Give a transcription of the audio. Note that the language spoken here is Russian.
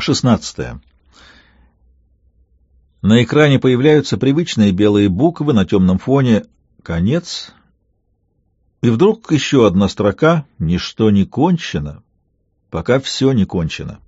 16. На экране появляются привычные белые буквы на темном фоне «Конец». И вдруг еще одна строка «Ничто не кончено, пока все не кончено».